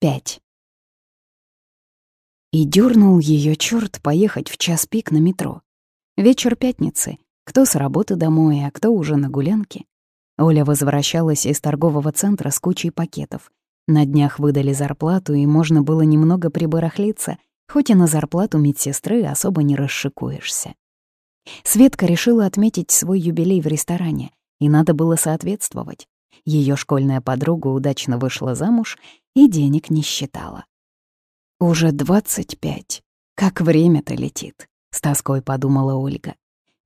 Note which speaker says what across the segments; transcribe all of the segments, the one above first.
Speaker 1: Пять. И дернул ее черт поехать в час пик на метро. Вечер пятницы. Кто с работы домой, а кто уже на гулянке. Оля возвращалась из торгового центра с кучей пакетов. На днях выдали зарплату, и можно было немного прибарахлиться, хоть и на зарплату медсестры особо не расшикуешься. Светка решила отметить свой юбилей в ресторане, и надо было соответствовать. Ее школьная подруга удачно вышла замуж и денег не считала. «Уже двадцать пять. Как время-то летит», — с тоской подумала Ольга.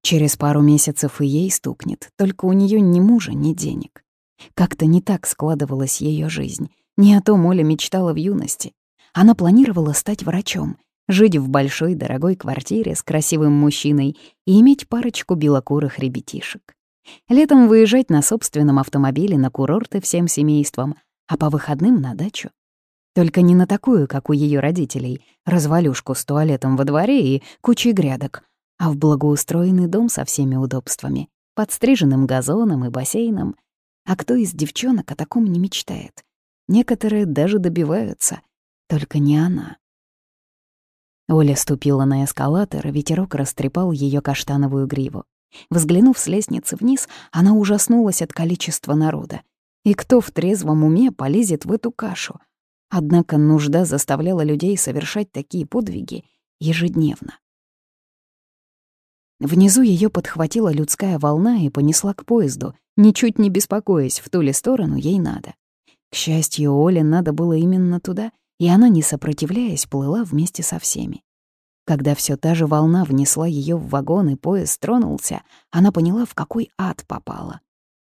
Speaker 1: Через пару месяцев и ей стукнет, только у нее ни мужа, ни денег. Как-то не так складывалась ее жизнь. Не о том Оля мечтала в юности. Она планировала стать врачом, жить в большой дорогой квартире с красивым мужчиной и иметь парочку белокурых ребятишек. Летом выезжать на собственном автомобиле на курорты всем семейством, а по выходным на дачу. Только не на такую, как у ее родителей, развалюшку с туалетом во дворе и кучей грядок, а в благоустроенный дом со всеми удобствами, подстриженным газоном и бассейном. А кто из девчонок о таком не мечтает? Некоторые даже добиваются, только не она. Оля ступила на эскалатор, ветерок растрепал ее каштановую гриву. Взглянув с лестницы вниз, она ужаснулась от количества народа. И кто в трезвом уме полезет в эту кашу? Однако нужда заставляла людей совершать такие подвиги ежедневно. Внизу ее подхватила людская волна и понесла к поезду, ничуть не беспокоясь, в ту ли сторону ей надо. К счастью, Оле надо было именно туда, и она, не сопротивляясь, плыла вместе со всеми. Когда все та же волна внесла ее в вагон и поезд тронулся, она поняла, в какой ад попала.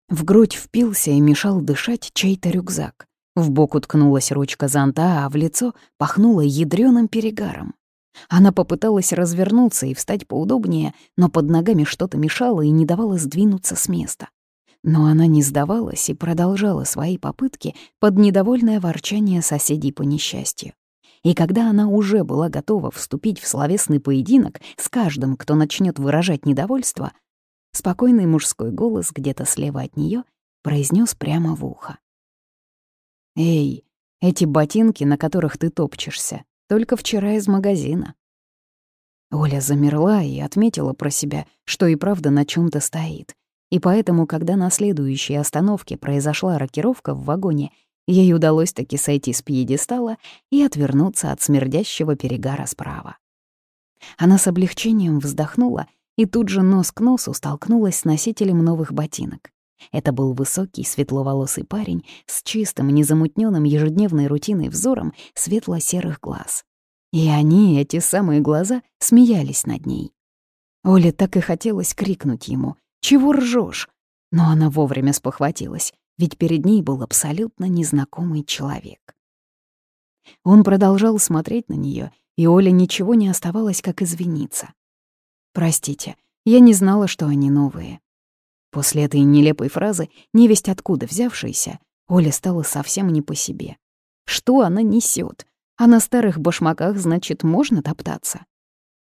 Speaker 1: В грудь впился и мешал дышать чей-то рюкзак. В бок уткнулась ручка зонта, а в лицо пахнуло ядрёным перегаром. Она попыталась развернуться и встать поудобнее, но под ногами что-то мешало и не давало сдвинуться с места. Но она не сдавалась и продолжала свои попытки под недовольное ворчание соседей по несчастью. И когда она уже была готова вступить в словесный поединок с каждым, кто начнет выражать недовольство, спокойный мужской голос где-то слева от нее произнес прямо в ухо. «Эй, эти ботинки, на которых ты топчешься, только вчера из магазина». Оля замерла и отметила про себя, что и правда на чем то стоит. И поэтому, когда на следующей остановке произошла рокировка в вагоне, Ей удалось таки сойти с пьедестала и отвернуться от смердящего перегара справа. Она с облегчением вздохнула и тут же нос к носу столкнулась с носителем новых ботинок. Это был высокий, светловолосый парень с чистым, незамутненным ежедневной рутиной взором светло-серых глаз. И они, эти самые глаза, смеялись над ней. Оле так и хотелось крикнуть ему «Чего ржешь? Но она вовремя спохватилась ведь перед ней был абсолютно незнакомый человек. Он продолжал смотреть на нее, и Оле ничего не оставалось, как извиниться. «Простите, я не знала, что они новые». После этой нелепой фразы, невесть откуда взявшейся, Оля стала совсем не по себе. Что она несет? А на старых башмаках, значит, можно топтаться?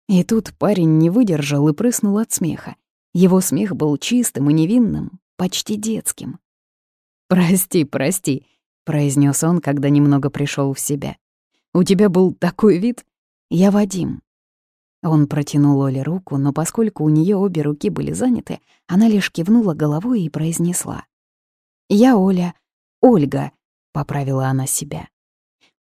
Speaker 1: И тут парень не выдержал и прыснул от смеха. Его смех был чистым и невинным, почти детским. «Прости, прости», — произнес он, когда немного пришел в себя. «У тебя был такой вид. Я Вадим». Он протянул Оле руку, но поскольку у нее обе руки были заняты, она лишь кивнула головой и произнесла. «Я Оля. Ольга», — поправила она себя.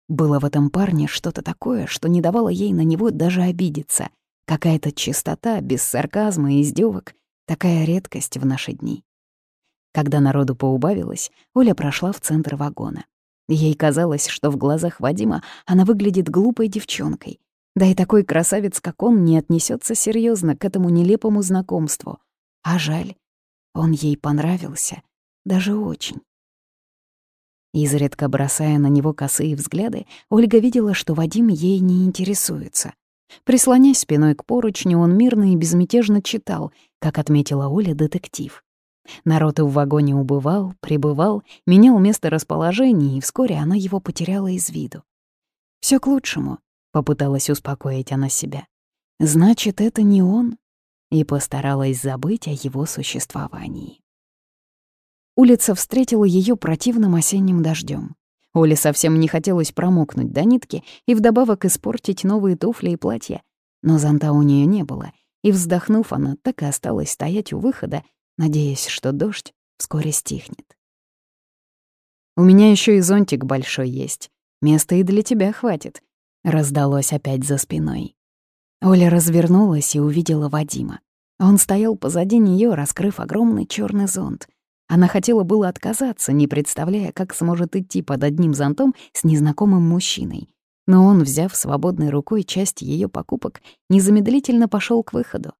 Speaker 1: Было в этом парне что-то такое, что не давало ей на него даже обидеться. Какая-то чистота, без сарказма и издевок, такая редкость в наши дни. Когда народу поубавилось, Оля прошла в центр вагона. Ей казалось, что в глазах Вадима она выглядит глупой девчонкой. Да и такой красавец, как он, не отнесется серьезно к этому нелепому знакомству. А жаль, он ей понравился, даже очень. Изредка бросая на него косые взгляды, Ольга видела, что Вадим ей не интересуется. Прислонясь спиной к поручню, он мирно и безмятежно читал, как отметила Оля, детектив. Народ в вагоне убывал, прибывал, менял место расположения, и вскоре она его потеряла из виду. Все к лучшему», — попыталась успокоить она себя. «Значит, это не он?» И постаралась забыть о его существовании. Улица встретила ее противным осенним дождем. Оле совсем не хотелось промокнуть до нитки и вдобавок испортить новые туфли и платья. Но зонта у нее не было, и, вздохнув, она так и осталась стоять у выхода, надеясь, что дождь вскоре стихнет. «У меня еще и зонтик большой есть. Места и для тебя хватит», — раздалось опять за спиной. Оля развернулась и увидела Вадима. Он стоял позади нее, раскрыв огромный черный зонт. Она хотела было отказаться, не представляя, как сможет идти под одним зонтом с незнакомым мужчиной. Но он, взяв свободной рукой часть ее покупок, незамедлительно пошел к выходу.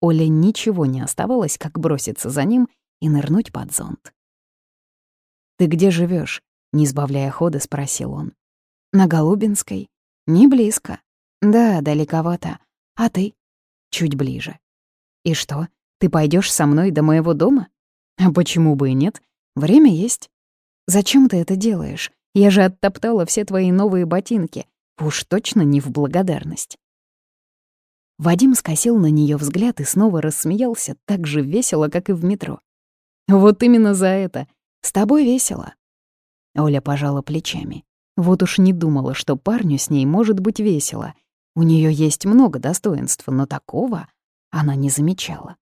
Speaker 1: Оле ничего не оставалось, как броситься за ним и нырнуть под зонт. «Ты где живешь? не сбавляя хода, спросил он. «На Голубинской. Не близко. Да, далековато. А ты?» «Чуть ближе». «И что, ты пойдешь со мной до моего дома?» А почему бы и нет? Время есть. Зачем ты это делаешь? Я же оттоптала все твои новые ботинки. Уж точно не в благодарность. Вадим скосил на нее взгляд и снова рассмеялся так же весело, как и в метро. «Вот именно за это. С тобой весело». Оля пожала плечами. Вот уж не думала, что парню с ней может быть весело. У нее есть много достоинств, но такого она не замечала.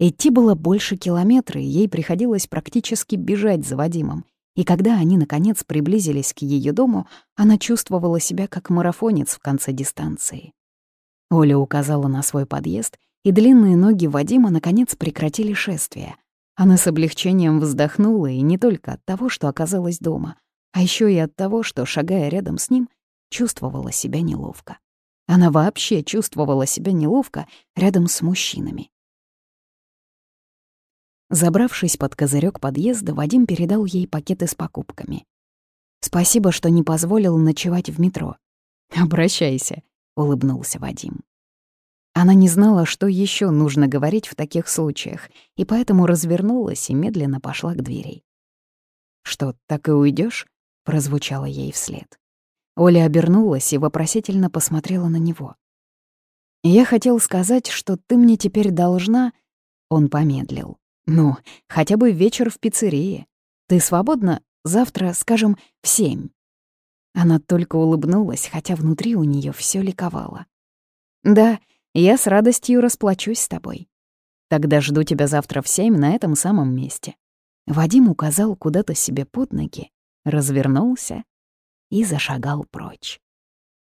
Speaker 1: Идти было больше километра, и ей приходилось практически бежать за Вадимом. И когда они, наконец, приблизились к ее дому, она чувствовала себя как марафонец в конце дистанции. Оля указала на свой подъезд, и длинные ноги Вадима, наконец, прекратили шествие. Она с облегчением вздохнула, и не только от того, что оказалась дома, а еще и от того, что, шагая рядом с ним, чувствовала себя неловко. Она вообще чувствовала себя неловко рядом с мужчинами. Забравшись под козырек подъезда, Вадим передал ей пакеты с покупками. «Спасибо, что не позволил ночевать в метро». «Обращайся», — улыбнулся Вадим. Она не знала, что еще нужно говорить в таких случаях, и поэтому развернулась и медленно пошла к двери. «Что, так и уйдешь? прозвучало ей вслед. Оля обернулась и вопросительно посмотрела на него. «Я хотел сказать, что ты мне теперь должна...» Он помедлил. Ну, хотя бы вечер в пиццерии. Ты свободна завтра, скажем, в семь?» Она только улыбнулась, хотя внутри у нее все ликовало. «Да, я с радостью расплачусь с тобой. Тогда жду тебя завтра в семь на этом самом месте». Вадим указал куда-то себе под ноги, развернулся и зашагал прочь.